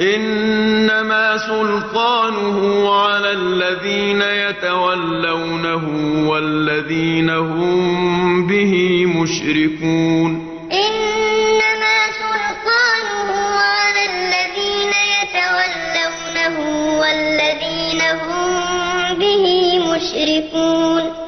إنما سلطانه على الذين يتولونه والذين هم به مشركون. إنما سلطانه على الذين يتولونه والذين هم به مشركون.